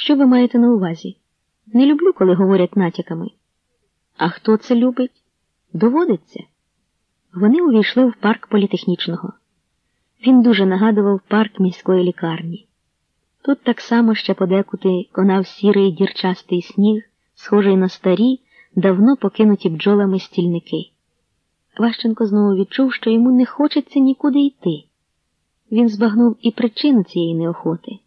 Що ви маєте на увазі? Не люблю, коли говорять натяками. А хто це любить? Доводиться. Вони увійшли в парк політехнічного. Він дуже нагадував парк міської лікарні. Тут так само ще подекуди конав сірий дірчастий сніг, схожий на старі, давно покинуті бджолами стільники. Ващенко знову відчув, що йому не хочеться нікуди йти. Він збагнув і причину цієї неохоти.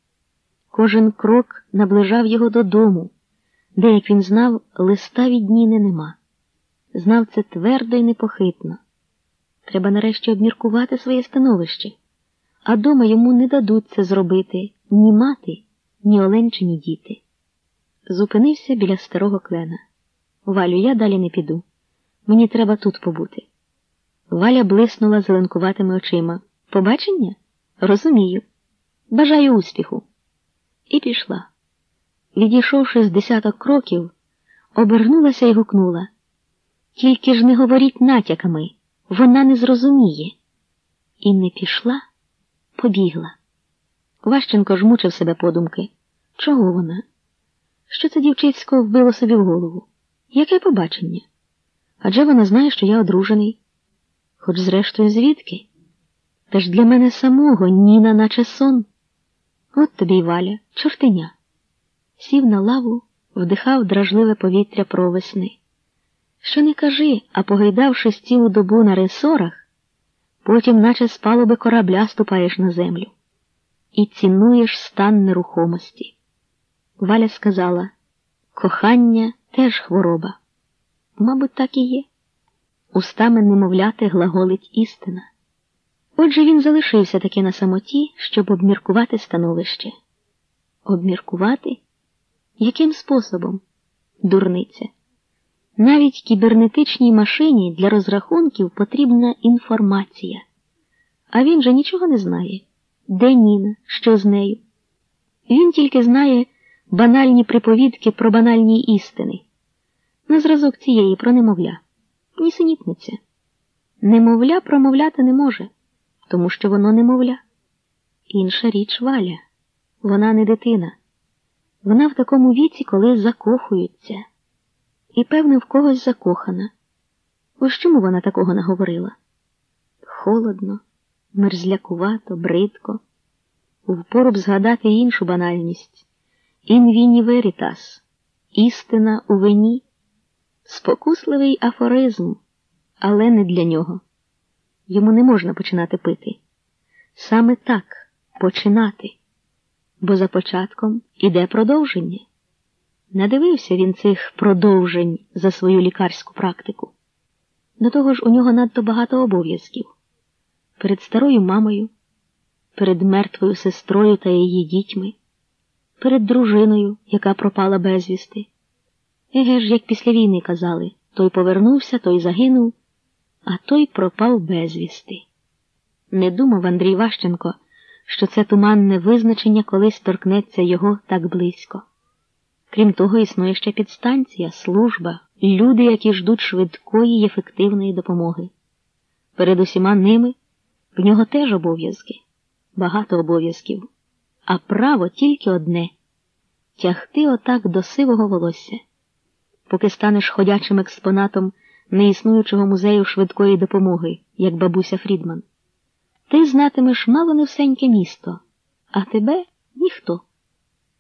Кожен крок наближав його додому, де, як він знав, листа від Ніни нема. Знав це твердо і непохитно. Треба нарешті обміркувати своє становище, а дома йому не дадуть це зробити ні мати, ні оленчині діти. Зупинився біля старого клена. Валю, я далі не піду. Мені треба тут побути. Валя блиснула зеленкуватими очима. Побачення? Розумію. Бажаю успіху. І пішла. Відійшовши з десяток кроків, обернулася і гукнула. Тільки ж не говоріть натяками, вона не зрозуміє. І не пішла, побігла. Ващенко ж мучив себе подумки. Чого вона? Що це дівчисько вбило собі в голову? Яке побачення? Адже вона знає, що я одружений. Хоч, зрештою, звідки? Та ж для мене самого Ніна, наче сон. От тобі й валя, чортеня. Сів на лаву, вдихав дражливе повітря про весни. Що не кажи, а погайдавшись цілу добу на ресорах, потім, наче з палуби корабля, ступаєш на землю і цінуєш стан нерухомості. Валя сказала кохання теж хвороба. Мабуть, так і є. Устами немовляти глаголить істина. Отже він залишився таки на самоті, щоб обміркувати становище. Обміркувати? Яким способом? Дурниця. Навіть кібернетичній машині для розрахунків потрібна інформація. А він же нічого не знає. Де Ніна, що з нею? Він тільки знає банальні приповідки про банальні істини. На зразок цієї про немовля. Нісенітниця. Немовля промовляти не може, тому що воно немовля. Інша річ валя. Вона не дитина. Вона в такому віці, коли закохуються. І, певне, в когось закохана. Ось чому вона такого наговорила? Холодно, мерзлякувато, бридко. Впору б згадати іншу банальність. Інвіні верітас, істина у вині, спокусливий афоризм, але не для нього. Йому не можна починати пити. Саме так починати, бо за початком іде продовження. Надивився він цих продовжень за свою лікарську практику. До того ж, у нього надто багато обов'язків перед старою мамою, перед мертвою сестрою та її дітьми, перед дружиною, яка пропала безвісти. Еге ж, як після війни казали, той повернувся, той загинув, а той пропав безвісти. Не думав Андрій Ващенко, що це туманне визначення колись торкнеться його так близько. Крім того, існує ще підстанція, служба, люди, які ждуть швидкої й ефективної допомоги. Перед усіма ними в нього теж обов'язки, багато обов'язків, а право тільки одне тягти отак до сивого волосся, поки станеш ходячим експонатом неіснуючого музею швидкої допомоги, як бабуся Фрідман. Ти знатимеш мало не всеньке місто, а тебе ніхто.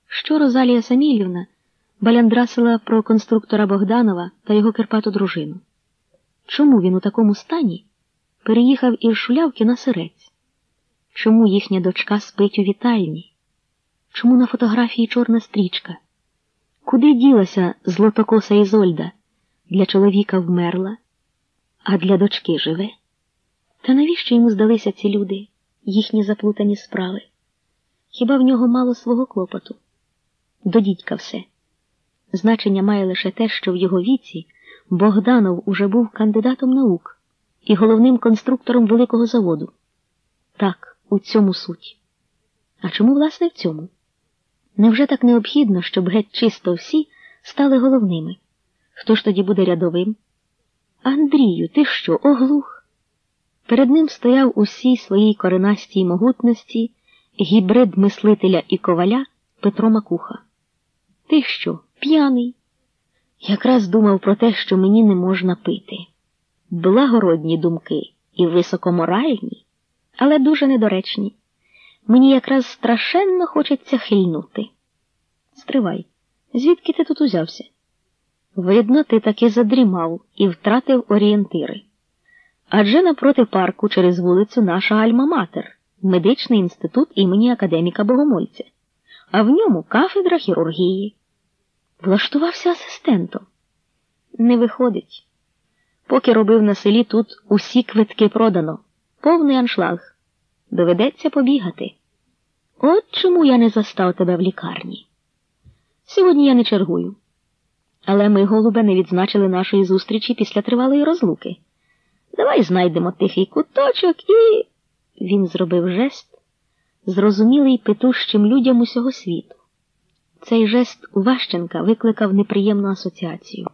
Що Розалія Самілівна баляндрасила про конструктора Богданова та його кирпату дружину? Чому він у такому стані переїхав із шулявки на сирець? Чому їхня дочка спить у вітальні? Чому на фотографії чорна стрічка? Куди ділася злотокоса Ізольда? Для чоловіка вмерла, а для дочки живе? Та навіщо йому здалися ці люди, їхні заплутані справи? Хіба в нього мало свого клопоту? До дідька все. Значення має лише те, що в його віці Богданов уже був кандидатом наук і головним конструктором великого заводу. Так, у цьому суть. А чому, власне, в цьому? Невже так необхідно, щоб геть чисто всі стали головними? Хто ж тоді буде рядовим? Андрію, ти що, оглух? Перед ним стояв усій своїй коренастій могутності гібрид мислителя і коваля Петро Макуха. Ти що, п'яний? Якраз думав про те, що мені не можна пити. Благородні думки і високоморальні, але дуже недоречні. Мені якраз страшенно хочеться хильнути. Стривай, звідки ти тут узявся? Видно, ти таки задрімав і втратив орієнтири. Адже напроти парку через вулицю наша Альма-Матер, медичний інститут імені академіка Богомольця, а в ньому кафедра хірургії. Влаштувався асистентом. Не виходить. Поки робив на селі, тут усі квитки продано, повний аншлаг. Доведеться побігати. От чому я не застав тебе в лікарні. Сьогодні я не чергую. Але ми, голубе, не відзначили нашої зустрічі після тривалої розлуки. Давай знайдемо тихий куточок і. Він зробив жест, зрозумілий петущим людям усього світу. Цей жест Ващенка викликав неприємну асоціацію.